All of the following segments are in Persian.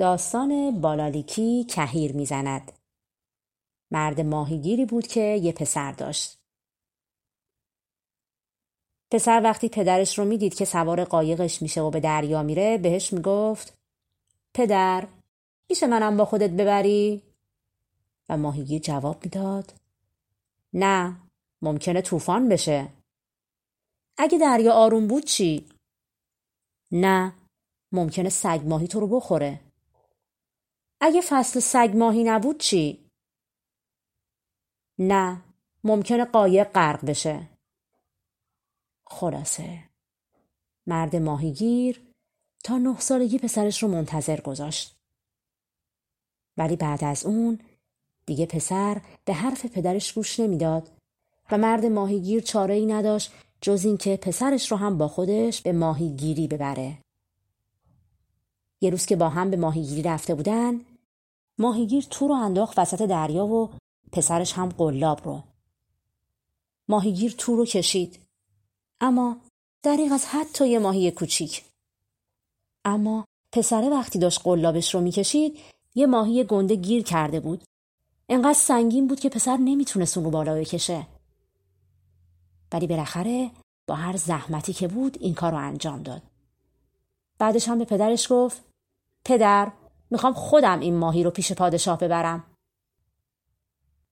داستان بالالیکی کهیر می‌زند مرد ماهیگیری بود که یه پسر داشت پسر وقتی پدرش رو می‌دید که سوار قایقش میشه و به دریا میره بهش می‌گفت پدر میشه منم با خودت ببری؟ و ماهیگیر جواب می‌داد نه ممکنه طوفان بشه اگه دریا آروم بود چی؟ نه ممکنه سگ ماهی تو رو بخوره اگه فصل سگ ماهی نبود چی؟ نه ممکنه قایق غرق بشه خلاصه مرد ماهیگیر تا نه سالگی پسرش رو منتظر گذاشت ولی بعد از اون دیگه پسر به حرف پدرش گوش نمی‌داد و مرد ماهیگیر چاره ای نداشت جز اینکه پسرش رو هم با خودش به ماهیگیری ببره. یه روز که با هم به ماهیگیری رفته بودن ماهیگیر تو رو انداخت وسط دریا و پسرش هم قلاب رو. ماهیگیر تو رو کشید. اما دریغ از حتی یه ماهی کوچیک. اما پسره وقتی داشت قلابش رو می‌کشید یه ماهی گنده گیر کرده بود. انقدر سنگین بود که پسر نمی‌تونست اون رو بالا بکشه. ولی بالاخره با هر زحمتی که بود این کار رو انجام داد. بعدش هم به پدرش گفت پدر می‌خوام خودم این ماهی رو پیش پادشاه ببرم.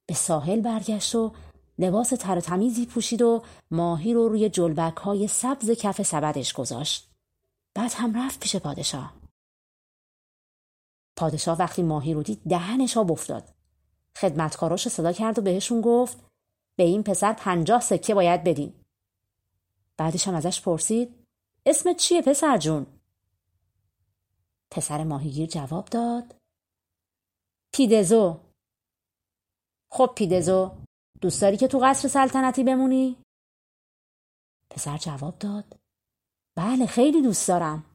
به ساحل برگشت و لباس تر تمیزی پوشید و ماهی رو روی جلبک های سبز کف سبدش گذاشت. بعد هم رفت پیش پادشاه. پادشاه وقتی ماهی رو دید دهنش آب افتاد. خدمتکاراش صدا کرد و بهشون گفت به این پسر پنجاه سکه باید بدین. بعدش هم ازش پرسید اسمت چیه پسر جون؟ پسر ماهیگیر جواب داد. پیدزو. خب پیدزو دوست داری که تو قصر سلطنتی بمونی؟ پسر جواب داد. بله خیلی دوست دارم.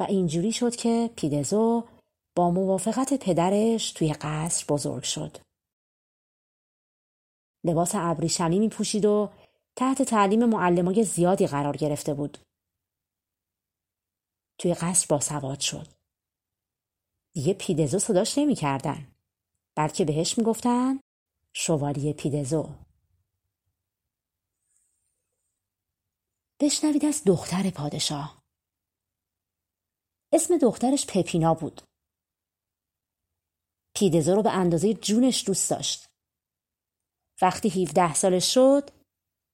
و اینجوری شد که پیدزو با موافقت پدرش توی قصر بزرگ شد. لباس ابریشمی می پوشید و تحت تعلیم معلمای زیادی قرار گرفته بود. توی قصر با سواد شد. دیگه پیدزو صداش نمی کردن. بلکه بهش می‌گفتن شوالیه پیدزو. بشنوید از دختر پادشاه. اسم دخترش پپینا بود. پیدزو رو به اندازه جونش دوست داشت. وقتی 17 سالش شد،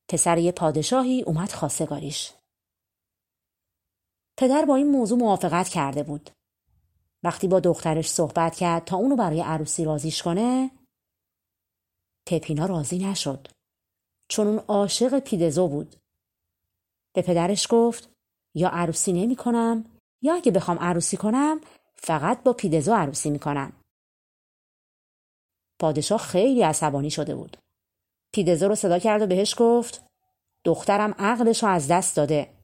پسر یه پادشاهی اومد خواستگاریش. پدر با این موضوع موافقت کرده بود. وقتی با دخترش صحبت کرد تا اونو برای عروسی رازیش کنه پپینا راضی نشد چون اون عاشق پیدزو بود. به پدرش گفت یا عروسی نمی کنم یا اگه بخوام عروسی کنم فقط با پیدزو عروسی می کنم. پادشاه خیلی عصبانی شده بود. پیدزو رو صدا کرد و بهش گفت دخترم عقلش رو از دست داده.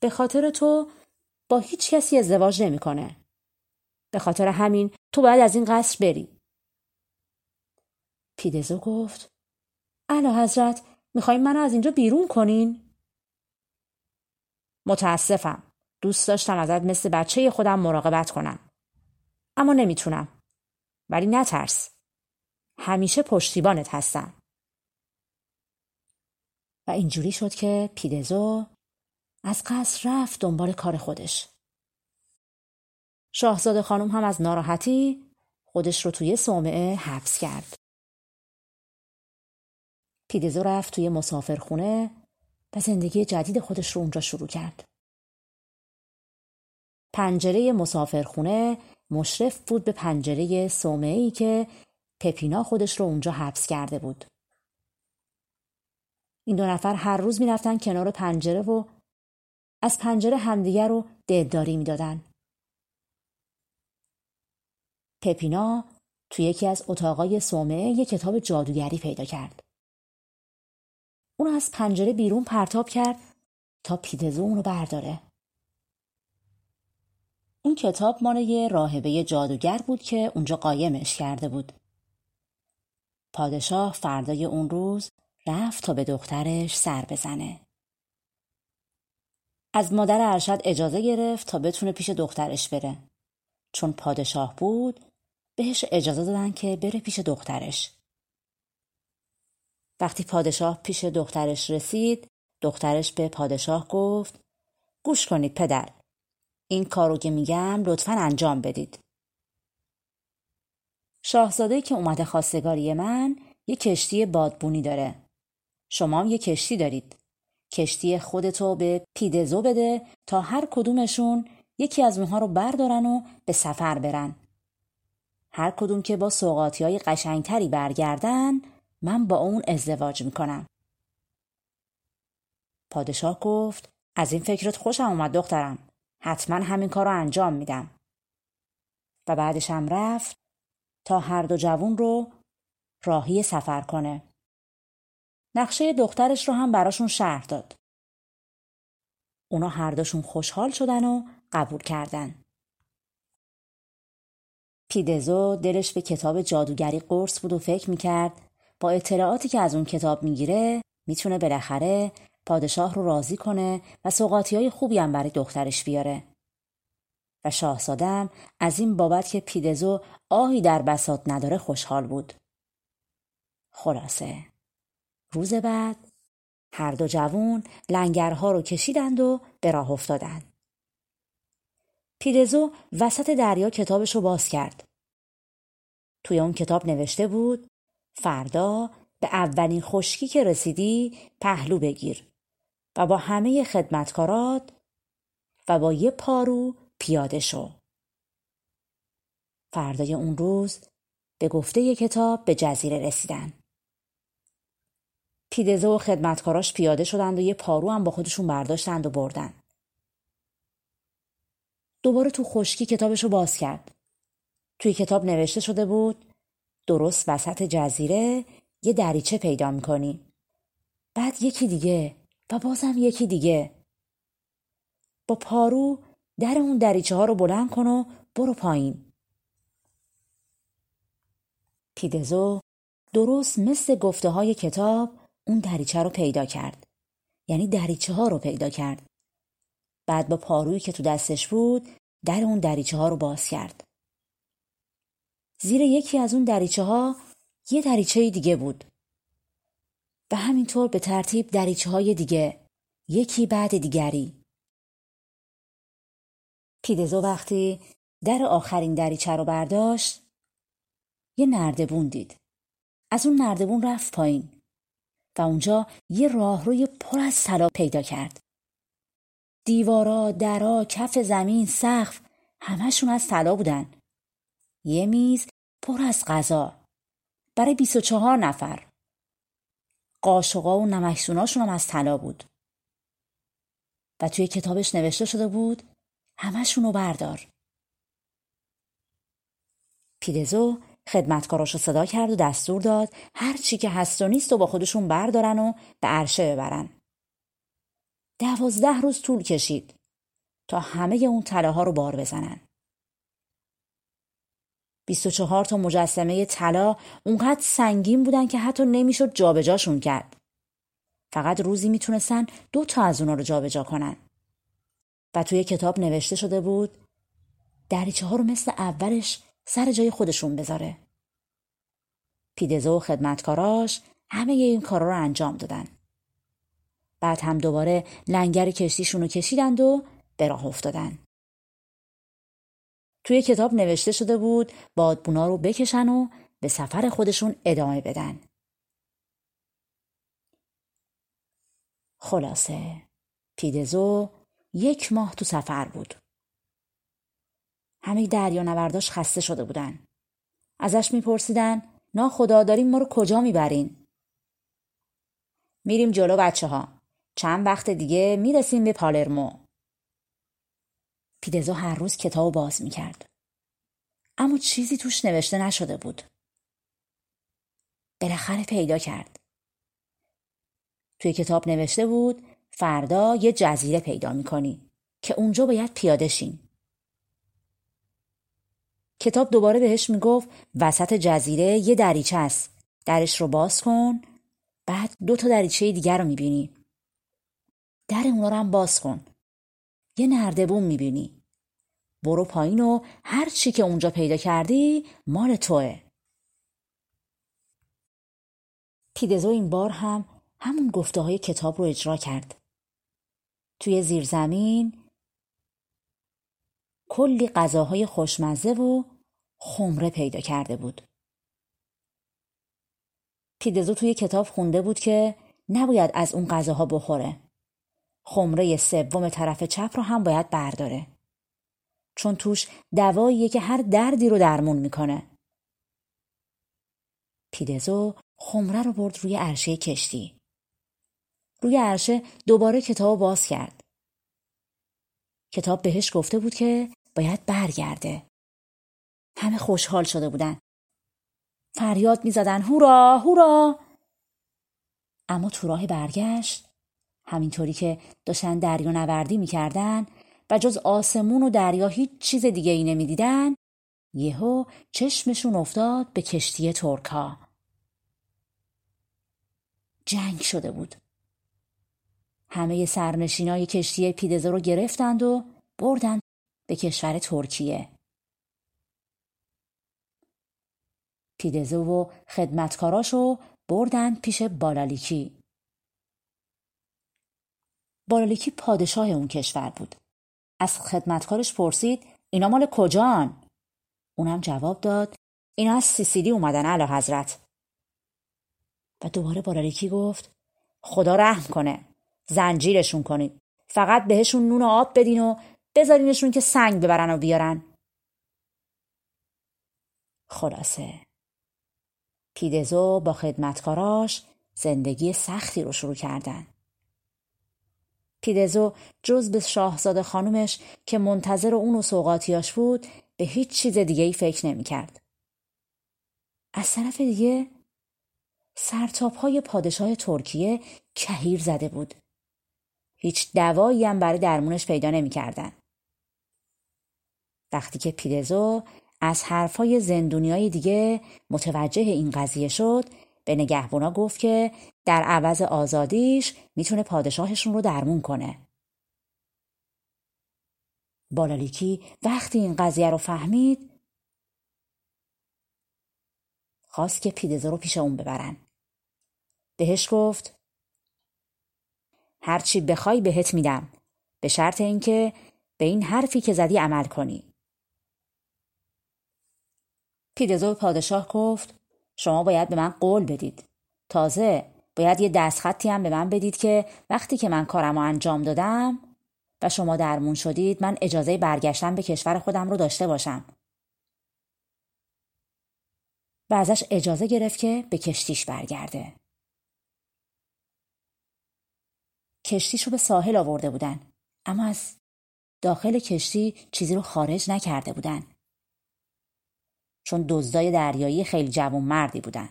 به خاطر تو با هیچ کسی ازدواج نمی‌کنه. به خاطر همین تو باید از این قصر بری. پیدزو گفت اعلی حضرت می‌خوایم منو از اینجا بیرون کنین؟ متاسفم. دوست داشتم ازت مثل بچه خودم مراقبت کنم. اما نمی‌تونم. ولی نترس. همیشه پشتیبانت هستم. و اینجوری شد که پیدزو از قصر رفت دنبال کار خودش. شاهزاده خانم هم از ناراحتی خودش رو توی صومعه حبس کرد. پیدزو رفت توی مسافرخونه و زندگی جدید خودش رو اونجا شروع کرد. پنجره مسافرخونه مشرف بود به پنجره صومعه‌ای که پپینا خودش رو اونجا حبس کرده بود. این دو نفر هر روز می‌رفتن کنار پنجره و از پنجره همدیگر رو دلداری می‌دادن پپینا توی یکی از اتاقای سومه یک کتاب جادوگری پیدا کرد. اون از پنجره بیرون پرتاب کرد تا پیدزو اونو برداره. این کتاب مال یه راهبه جادوگر بود که اونجا قایمش کرده بود. پادشاه فردای اون روز رفت تا به دخترش سر بزنه. از مادر ارشد اجازه گرفت تا بتونه پیش دخترش بره. چون پادشاه بود بهش اجازه دادن که بره پیش دخترش. وقتی پادشاه پیش دخترش رسید دخترش به پادشاه گفت گوش کنید پدر این کارو که میگم لطفا انجام بدید. شاهزاده که اومده خواستگاری من یه کشتی بادبونی داره. شما هم یه کشتی دارید. کشتی خودتو به پیدزو بده تا هر کدومشون یکی از اونها رو بردارن و به سفر برن. هر کدوم که با سوقاتی های قشنگتری برگردن من با اون ازدواج می‌کنم. پادشاه گفت از این فکرت خوشم اومد دخترم. حتما همین کار رو انجام میدم. و بعدش هم رفت تا هر دو جوون رو راهی سفر کنه. نقشه دخترش رو هم براشون شهر داد. اونا هر دوشون خوشحال شدن و قبول کردن. پیدزو دلش به کتاب جادوگری قرص بود و فکر می‌کرد با اطلاعاتی که از اون کتاب می‌گیره می‌تونه بالاخره پادشاه رو راضی کنه و سوقاتی های خوبی هم برای دخترش بیاره. و شاهزادم از این بابت که پیدزو آهی در بساط نداره خوشحال بود. خلاصه روز بعد هر دو جوون لنگرها رو کشیدند و به راه افتادند. پیدزو وسط دریا کتابش رو باز کرد. توی اون کتاب نوشته بود فردا به اولین خشکی که رسیدی پهلو بگیر و با همه خدمتکارات و با یه پارو پیاده شو. فردای اون روز به گفته کتاب به جزیره رسیدن. پیدزه و خدمتکاراش پیاده شدند و یه پارو هم با خودشون برداشتند و بردن. دوباره تو خشکی کتابش رو باز کرد. توی کتاب نوشته شده بود درست وسط جزیره یه دریچه پیدا می‌کنی. بعد یکی دیگه و بازم یکی دیگه. با پارو در اون دریچه ها رو بلند کن و برو پایین. پیدزو درست مثل گفته های کتاب اون دریچه رو پیدا کرد. یعنی دریچه ها رو پیدا کرد. بعد با پارویی که تو دستش بود در اون دریچه ها رو باز کرد. زیر یکی از اون دریچه ها یه دریچه دیگه بود. و همینطور به ترتیب دریچه های دیگه یکی بعد دیگری. پیدزو وقتی در آخرین دریچه رو برداشت یه نردبون دید. از اون نردبون رفت پایین. و اونجا یه راهروی پر از طلا پیدا کرد. دیوارا، درا، کف زمین، سقف همشون از طلا بودن. یه میز پر از غذا برای 24 نفر. قاشقا و نمکسوناشون هم از طلا بود. و توی کتابش نوشته شده بود همشون رو بردار. پیدزو خدمتکاراشو صدا کرد و دستور داد هر چی که هست و نیست و با خودشون بردارن و به عرشه ببرن. دوازده روز طول کشید تا همه اون طلاها رو بار بزنن. بیست و چهار تا مجسمه طلا اونقدر سنگین بودن که حتی نمی‌شد جابجاشون کرد. فقط روزی می‌تونستن دو تا از اونا رو جابجا کنن. و توی کتاب نوشته شده بود دریچه ها رو مثل اولش سر جای خودشون بذاره. پیدزه و خدمتکاراش همه این کارا رو انجام دادن. بعد هم دوباره لنگر کشتیشون رو کشیدند و به راه افتادن. توی کتاب نوشته شده بود بادبونا رو بکشن و به سفر خودشون ادامه بدن. خلاصه پیدزو یک ماه تو سفر بود. همه دریا نورداش خسته شده بودن. ازش میپرسیدن نا خدا داریم ما رو کجا می‌برین؟ میریم جلو بچه ها. چند وقت دیگه می‌رسیم به پالرمو. پیدزو هر روز کتاب باز می‌کرد. اما چیزی توش نوشته نشده بود بالاخره پیدا کرد توی کتاب نوشته بود فردا یه جزیره پیدا می‌کنی که اونجا باید پیاده شین کتاب دوباره بهش می‌گفت وسط جزیره یه دریچه است. درش رو باز کن بعد دو تا دریچه دیگر رو می‌بینی. در اونا رو هم باز کن. یه نردبون می‌بینی. برو پایین و هر چی که اونجا پیدا کردی مال توه. پیدزو این بار هم همون گفته های کتاب رو اجرا کرد. توی زیرزمین کلی غذاهای خوشمزه و خمره پیدا کرده بود. پیدزو توی کتاب خونده بود که نباید از اون غذاها بخوره. خمره سوم طرف چپ رو هم باید برداره. چون توش دواییه که هر دردی رو درمون می‌کنه. پیدزو خمره رو برد روی عرشه کشتی. روی عرشه دوباره کتاب باز کرد. کتاب بهش گفته بود که باید برگرده. همه خوشحال شده بودن. فریاد می‌زدن هورا هورا! اما تو راه برگشت همینطوری که داشتن دریا نوردی می‌کردن و جز آسمون و دریا هیچ چیز دیگه ای نمی‌دیدن یهو چشمشون افتاد به کشتی ترکا. جنگ شده بود. همه سرنشینای کشتی پیدزه رو گرفتند و بردند به کشور ترکیه. پیدزه و خدمتکاراشو بردند پیش بالالیکی. بالالیکی پادشاه اون کشور بود. از خدمتکارش پرسید اینا مال کجان؟ اونم جواب داد اینا از سیسیلی اومدن علا حضرت. و دوباره بالالیکی گفت خدا رحم کنه زنجیرشون کنید. فقط بهشون نون و آب بدین و بذارینشون که سنگ ببرن و بیارن خلاصه پیدزو با خدمتکاراش زندگی سختی رو شروع کردن پیدزو جز به شاهزاده خانومش که منتظر اون و سوقاتیاش بود به هیچ چیز دیگه ای فکر نمی کرد. از طرف دیگه سرتاپ های پادشاه ترکیه کهیر زده بود. هیچ دوایی هم برای درمونش پیدا نمی‌کردن. وقتی که پیدزو از حرفای زندونیای دیگه متوجه این قضیه شد به نگهبونا گفت که در عوض آزادیش می‌تونه پادشاهشون رو درمون کنه. بالالیکی وقتی این قضیه رو فهمید خواست که پیدزو رو پیش اون ببرن. بهش گفت هرچی بخوای بهت میدم به شرط اینکه به این حرفی که زدی عمل کنی پیدزو پادشاه گفت شما باید به من قول بدید. تازه باید یه دستخطی هم به من بدید که وقتی که من کارم رو انجام دادم و شما درمون شدید من اجازه برگشتن به کشور خودم رو داشته باشم. و ازش اجازه گرفت که به کشتیش برگرده. کشتیش رو به ساحل آورده بودن اما از داخل کشتی چیزی رو خارج نکرده بودن. چون دزدای دریایی خیلی جوان مردی بودن.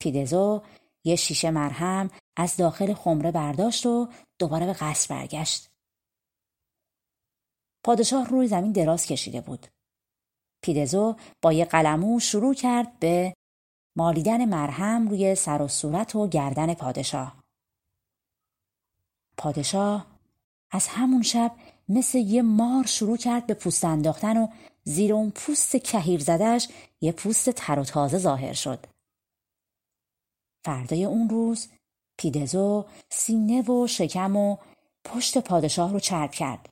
پیدزو یه شیشه مرهم از داخل خمره برداشت و دوباره به قصر برگشت. پادشاه روی زمین دراز کشیده بود. پیدزو با یه قلمو شروع کرد به مالیدن مرهم روی سر و صورت و گردن پادشاه. پادشاه از همون شب مثل یه مار شروع کرد به پوست انداختن و زیر اون پوست کهیر زدش یه پوست تر و تازه ظاهر شد. فردای اون روز پیدزو سینه و شکم و پشت پادشاه رو چرب کرد.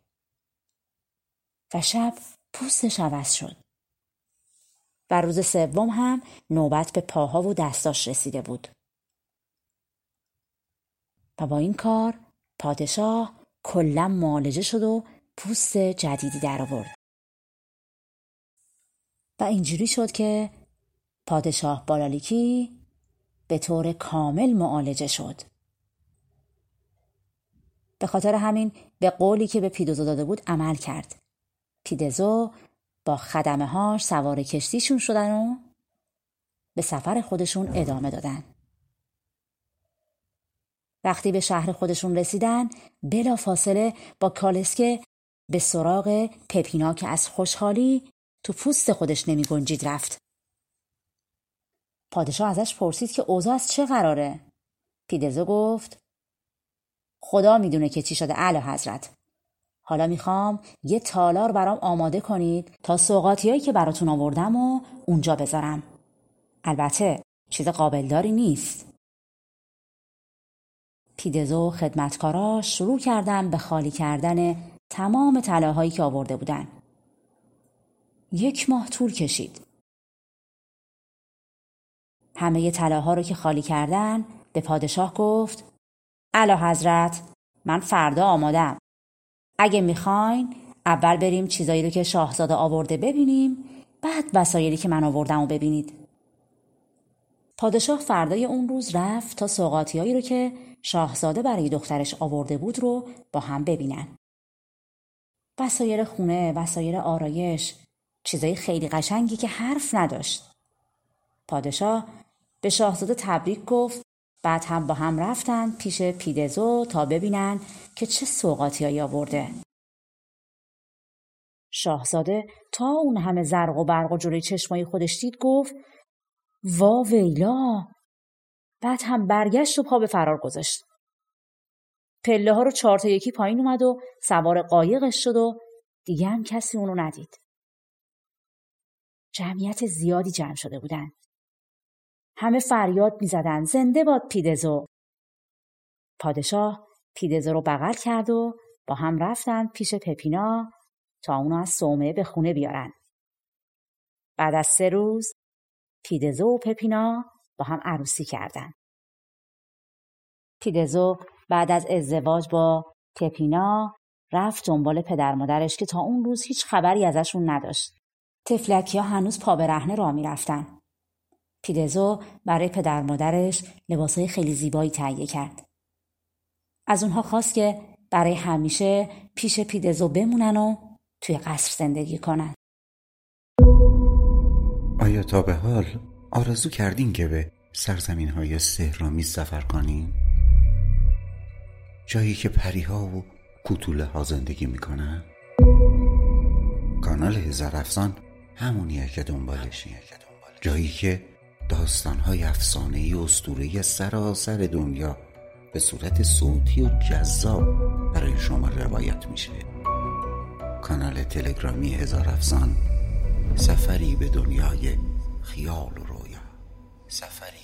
و شب پوستش عوض شد. و روز سوم هم نوبت به پاها و دستاش رسیده بود. و با این کار پادشاه کلا معالجه شد و پوست جدیدی در آورد. و اینجوری شد که پادشاه بالالیکی به طور کامل معالجه شد. به خاطر همین به قولی که به پیدزو داده بود عمل کرد. پیدزو با خدمه هاش سوار کشتیشون شدن و به سفر خودشون ادامه دادن. وقتی به شهر خودشون رسیدن بلا فاصله با کالسکه به سراغ پپینا که از خوشحالی تو پوست خودش نمی گنجید رفت. پادشاه ازش پرسید که اوضاع از چه قراره؟ پیدزو گفت خدا می‌دونه که چی شده اعلی حضرت. حالا می‌خوام یه تالار برام آماده کنید تا سوقاتیایی که براتون آوردم و اونجا بذارم. البته چیز قابلداری نیست. پیدزو خدمتکاراش شروع کردن به خالی کردن تمام طلاهایی که آورده بودن. یک ماه طول کشید. همه طلاها رو که خالی کردن به پادشاه گفت اعلی حضرت من فردا آمادم. اگه می‌خواین اول بریم چیزایی رو که شاهزاده آورده ببینیم بعد وسایلی که من آوردم و ببینید. پادشاه فردای اون روز رفت تا سوقاتیایی رو که شاهزاده برای دخترش آورده بود رو با هم ببینن. وسایر خونه، وسایر آرایش، چیزای خیلی قشنگی که حرف نداشت. پادشاه به شاهزاده تبریک گفت بعد هم با هم رفتن پیش پیدزو تا ببینن که چه سوقاتیایی آورده. شاهزاده تا اون همه زرق و برق و جلوی چشمای خودش دید گفت وا ویلا بعد هم برگشت و پا به فرار گذاشت. پله ها رو چهار تا یکی پایین اومد و سوار قایقش شد و دیگه هم کسی اونو ندید. جمعیت زیادی جمع شده بودن. همه فریاد می‌زدن زنده باد پیدزو. پادشاه پیدزو رو بغل کرد و با هم رفتن پیش پپینا تا اونو از صومعه به خونه بیارن. بعد از سه روز پیدزو و پپینا با هم عروسی کردند. پیدزو بعد از ازدواج با پپینا رفت دنبال پدر مادرش که تا اون روز هیچ خبری ازشون نداشت. تفلکی ها هنوز پا به رهنه را رفتن. پیدزو برای پدر مادرش لباسهای خیلی زیبایی تهیه کرد. از اونها خواست که برای همیشه پیش پیدزو بمونن و توی قصر زندگی کنن. آیا تا به حال آرزو کردین که به سرزمین های سهرامیز سفر کنین؟ جایی که پریها و کوتوله ها زندگی می‌کنن؟ کانال هزار افسان همونیه که دنبالشی جایی که داستان های افسانه ای اسطوره سراسر دنیا به صورت صوتی و جذاب برای شما روایت میشه. کانال تلگرامی هزار افسان سفری به دنیای خیال و رویا. سفری.